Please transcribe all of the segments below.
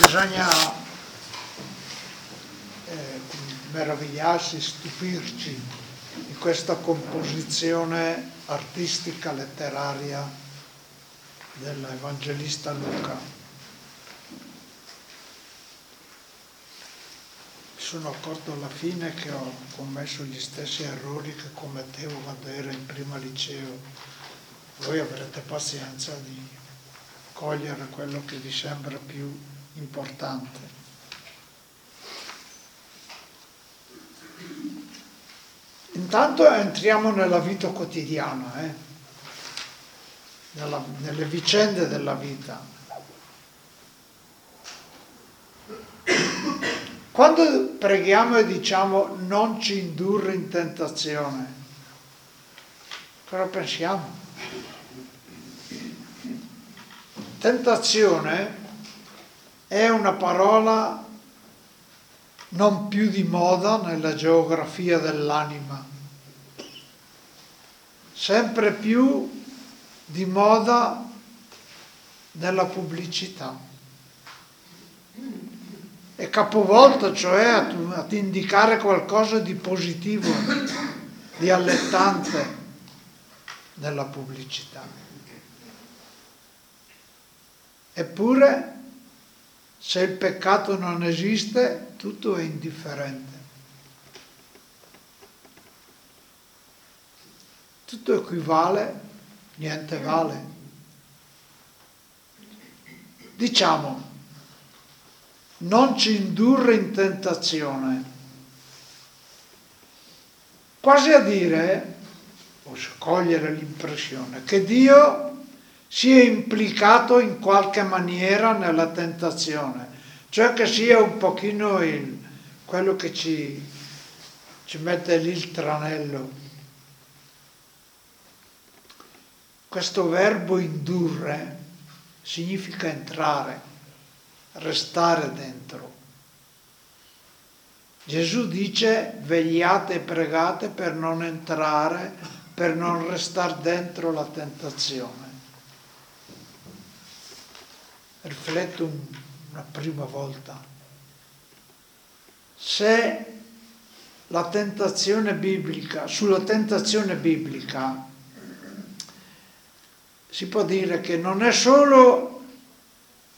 bisogna eh, meravigliarsi, stupirci di questa composizione artistica, letteraria dell'Evangelista Luca. sono accorto alla fine che ho commesso gli stessi errori che commettevo quando ero in prima liceo. Voi avrete pazienza di cogliere quello che vi sembra più importante. Intanto entriamo nella vita quotidiana, eh? nella, nelle vicende della vita. Quando preghiamo e diciamo non ci indurre in tentazione, cosa pensiamo? Tentazione è una parola non più di moda nella geografia dell'anima, sempre più di moda nella pubblicità è capovolta, cioè ad indicare qualcosa di positivo, di allettante nella pubblicità. Eppure, se il peccato non esiste, tutto è indifferente. Tutto equivale, niente vale. Diciamo, non ci indurre in tentazione. Quasi a dire, o cogliere l'impressione, che Dio sia implicato in qualche maniera nella tentazione, cioè che sia un pochino il, quello che ci, ci mette lì il tranello. Questo verbo indurre significa entrare restare dentro. Gesù dice vegliate e pregate per non entrare, per non restare dentro la tentazione. Rifletto una prima volta. Se la tentazione biblica, sulla tentazione biblica, si può dire che non è solo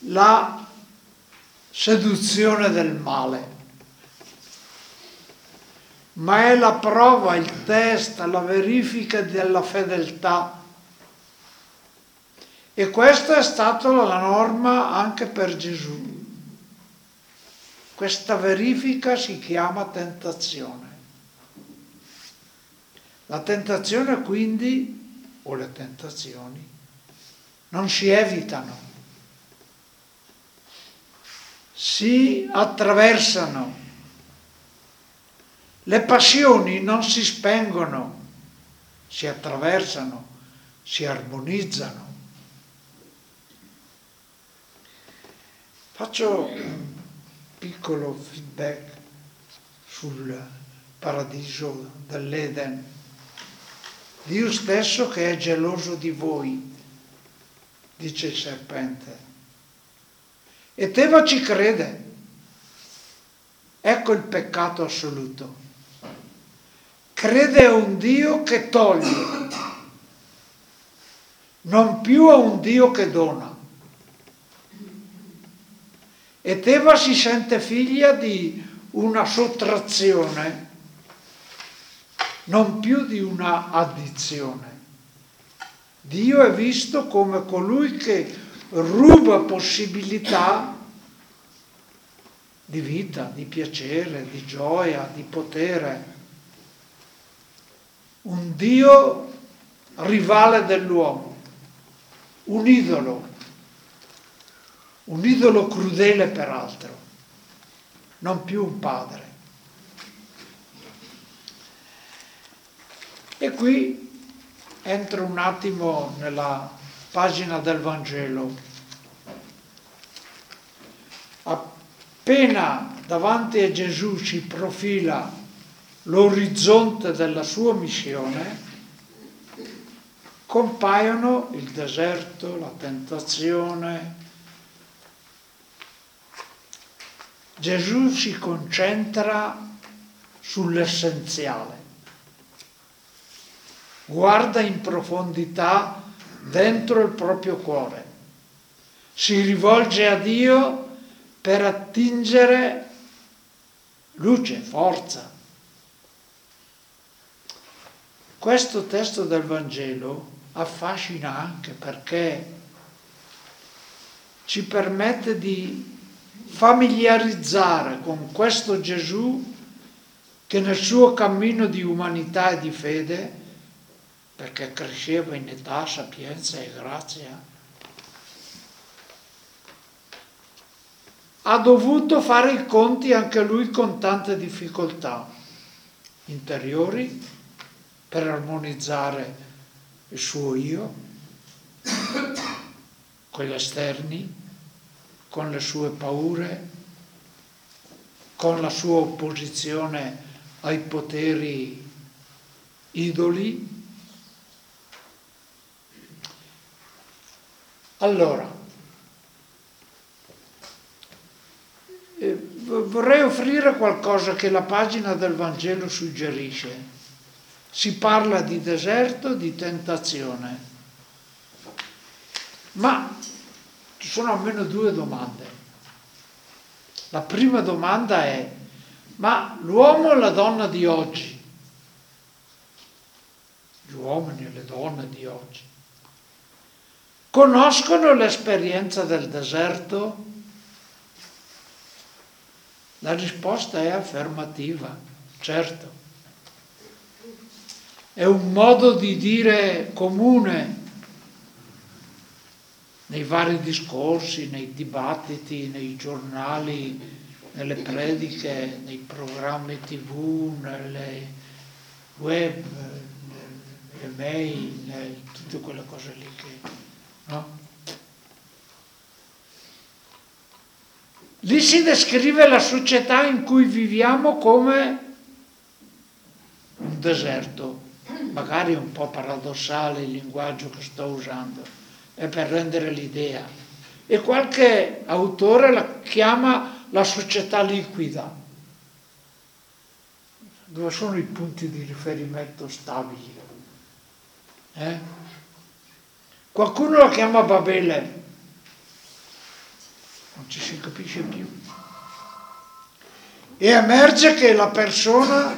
la seduzione del male, ma è la prova, il test, la verifica della fedeltà. E questa è stata la norma anche per Gesù. Questa verifica si chiama tentazione. La tentazione quindi, o le tentazioni, non si evitano, si attraversano. Le passioni non si spengono, si attraversano, si armonizzano. Faccio un piccolo feedback sul paradiso dell'Eden. Dio stesso che è geloso di voi, dice il serpente e Teva ci crede. Ecco il peccato assoluto. Crede a un Dio che toglie, non più a un Dio che dona. E Teva si sente figlia di una sottrazione, non più di una addizione. Dio è visto come colui che ruba possibilità di vita, di piacere, di gioia, di potere. Un Dio rivale dell'uomo, un idolo, un idolo crudele peraltro, non più un padre. E qui entro un attimo nella pagina del Vangelo. Appena davanti a Gesù si profila l'orizzonte della sua missione, compaiono il deserto, la tentazione, Gesù si concentra sull'essenziale, guarda in profondità dentro il proprio cuore, si rivolge a Dio per attingere luce, forza. Questo testo del Vangelo affascina anche perché ci permette di familiarizzare con questo Gesù che nel suo cammino di umanità e di fede, perché cresceva in età, sapienza e grazia, ha dovuto fare i conti anche lui con tante difficoltà interiori per armonizzare il suo io con gli esterni, con le sue paure, con la sua opposizione ai poteri idoli. Allora, Eh, vorrei offrire qualcosa che la pagina del Vangelo suggerisce. Si parla di deserto, di tentazione, ma ci sono almeno due domande. La prima domanda è, ma l'uomo e la donna di oggi, gli uomini e le donne di oggi, conoscono l'esperienza del deserto? La risposta è affermativa, certo. È un modo di dire comune nei vari discorsi, nei dibattiti, nei giornali, nelle prediche, nei programmi tv, nelle web, nelle mail, tutte quelle cose lì che... No? Lì si descrive la società in cui viviamo come un deserto, magari un po' paradossale il linguaggio che sto usando, è per rendere l'idea. E qualche autore la chiama la società liquida, dove sono i punti di riferimento stabili. Eh? Qualcuno la chiama Babele, non ci si capisce più. E emerge che la persona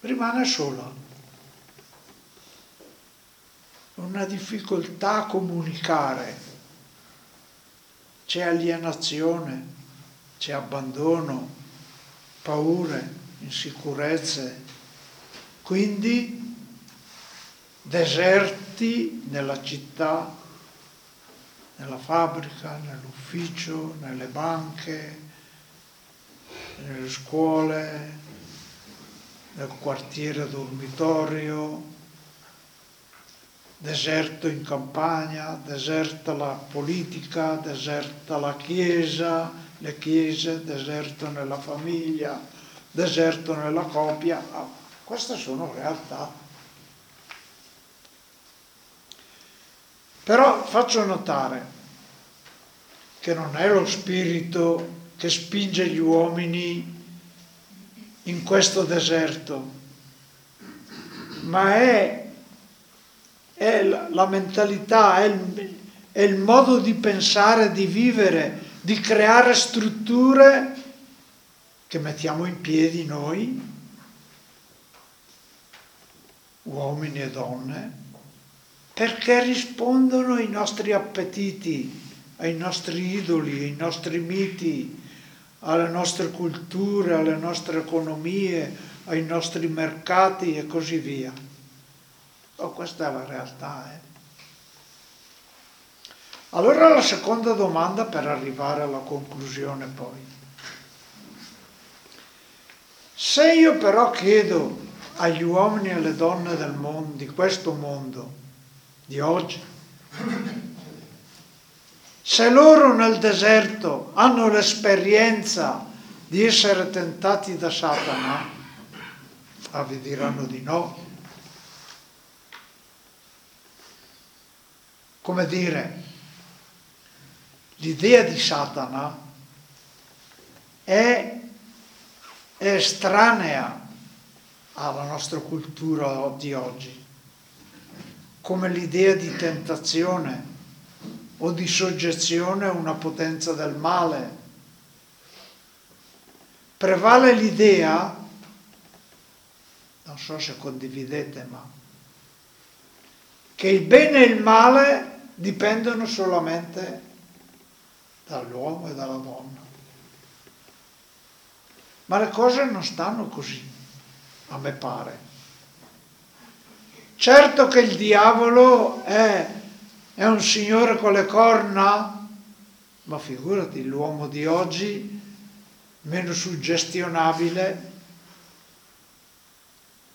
rimane sola, una difficoltà a comunicare, c'è alienazione, c'è abbandono, paure, insicurezze, quindi deserti nella città nella fabbrica, nell'ufficio, nelle banche, nelle scuole, nel quartiere dormitorio, deserto in campagna, deserta la politica, deserta la chiesa, le chiese, deserto nella famiglia, deserto nella coppia. Ah, queste sono realtà. Però faccio notare che non è lo spirito che spinge gli uomini in questo deserto, ma è, è la mentalità, è il, è il modo di pensare, di vivere, di creare strutture che mettiamo in piedi noi, uomini e donne, perché rispondono ai nostri appetiti, ai nostri idoli, ai nostri miti, alle nostre culture, alle nostre economie, ai nostri mercati e così via. Oh, questa è la realtà. Eh? Allora la seconda domanda per arrivare alla conclusione poi. Se io però chiedo agli uomini e alle donne del mondo, di questo mondo, di oggi. Se loro nel deserto hanno l'esperienza di essere tentati da Satana, ah, vi diranno di no. Come dire, l'idea di Satana è, estranea alla nostra cultura di oggi, come l'idea di tentazione o di soggezione a una potenza del male. Prevale l'idea, non so se condividete, ma che il bene e il male dipendono solamente dall'uomo e dalla donna. Ma le cose non stanno così, a me pare. Certo che il diavolo è, è un signore con le corna, ma figurati l'uomo di oggi, meno suggestionabile,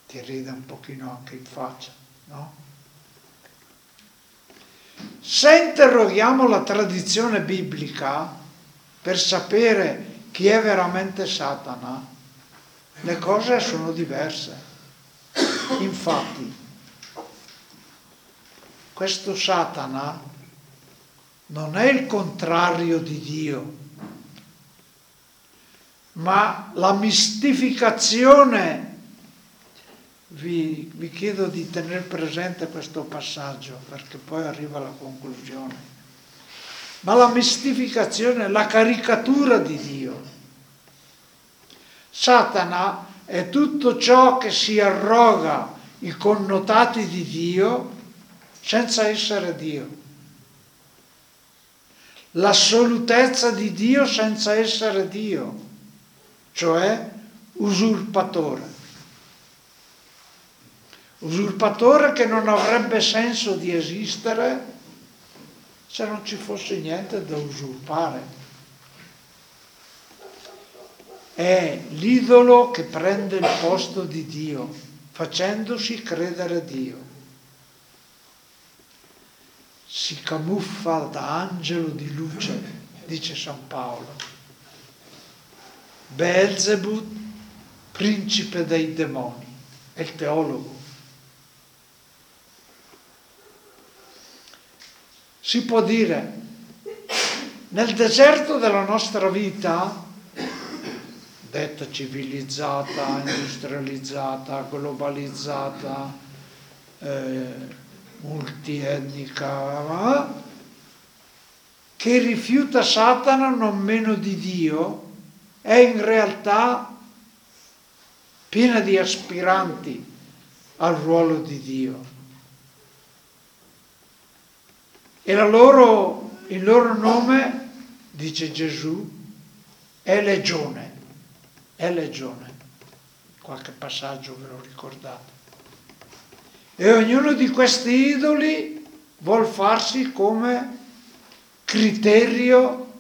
ti ride un pochino anche in faccia, no? Se interroghiamo la tradizione biblica per sapere chi è veramente Satana, le cose sono diverse. Infatti, questo Satana non è il contrario di Dio, ma la mistificazione vi, vi chiedo di tenere presente questo passaggio perché poi arriva alla conclusione. Ma la mistificazione, la caricatura di Dio. Satana è tutto ciò che si arroga i connotati di Dio senza essere Dio. L'assolutezza di Dio senza essere Dio, cioè usurpatore usurpatore che non avrebbe senso di esistere se non ci fosse niente da usurpare. È l'idolo che prende il posto di Dio, facendosi credere Dio. Si camuffa da angelo di luce, dice San Paolo. Beelzebub, principe dei demoni, è il teologo. Si può dire, nel deserto della nostra vita, detta civilizzata, industrializzata, globalizzata, eh, multietnica, che rifiuta Satana non meno di Dio, è in realtà piena di aspiranti al ruolo di Dio. E loro, il loro nome, dice Gesù, è legione, è legione. Qualche passaggio ve lo ricordate. E ognuno di questi idoli vuol farsi come criterio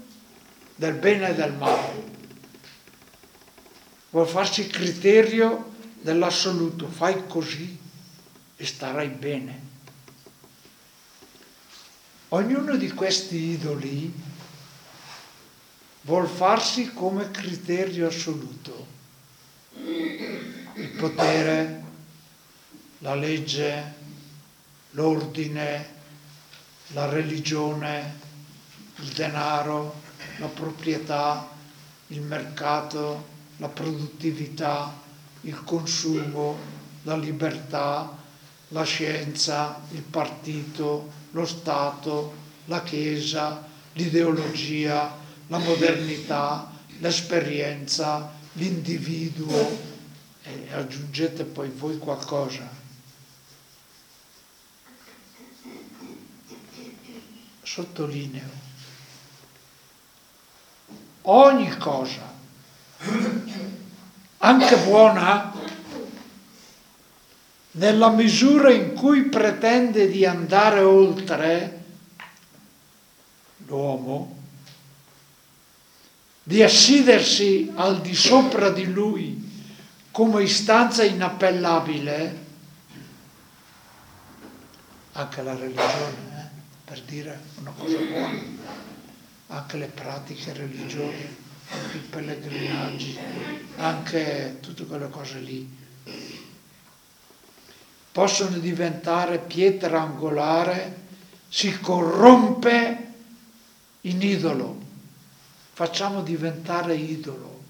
del bene e del male. Vuol farsi criterio dell'assoluto. Fai così e starai bene. Ognuno di questi idoli vuol farsi come criterio assoluto. Il potere, la legge, l'ordine, la religione, il denaro, la proprietà, il mercato, la produttività, il consumo, la libertà, la scienza, il partito, lo Stato, la Chiesa, l'ideologia, la modernità, l'esperienza, l'individuo e aggiungete poi voi qualcosa. Sottolineo, ogni cosa, anche buona, nella misura in cui pretende di andare oltre l'uomo, di assidersi al di sopra di lui come istanza inappellabile, anche la religione, eh, per dire una cosa buona, anche le pratiche religiose, anche i pellegrinaggi, anche tutte quelle cose lì possono diventare pietra angolare, si corrompe in idolo. Facciamo diventare idolo.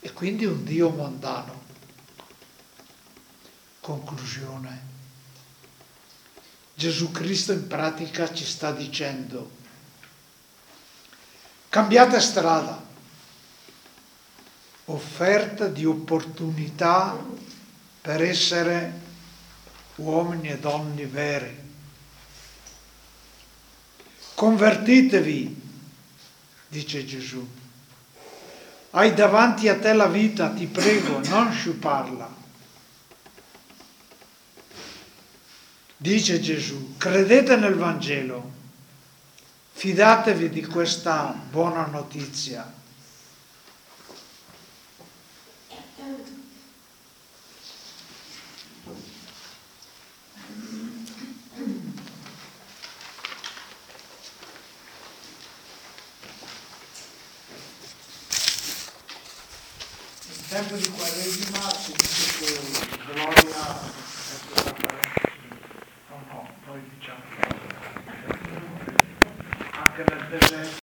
E quindi un Dio mondano. Conclusione. Gesù Cristo in pratica ci sta dicendo, cambiate strada offerta di opportunità per essere uomini e donne veri. Convertitevi, dice Gesù. Hai davanti a te la vita, ti prego, non sciuparla. Dice Gesù, credete nel Vangelo, fidatevi di questa buona notizia. In tempo di Quaresima si dice che gloria stata no, no, noi diciamo anche nel deserto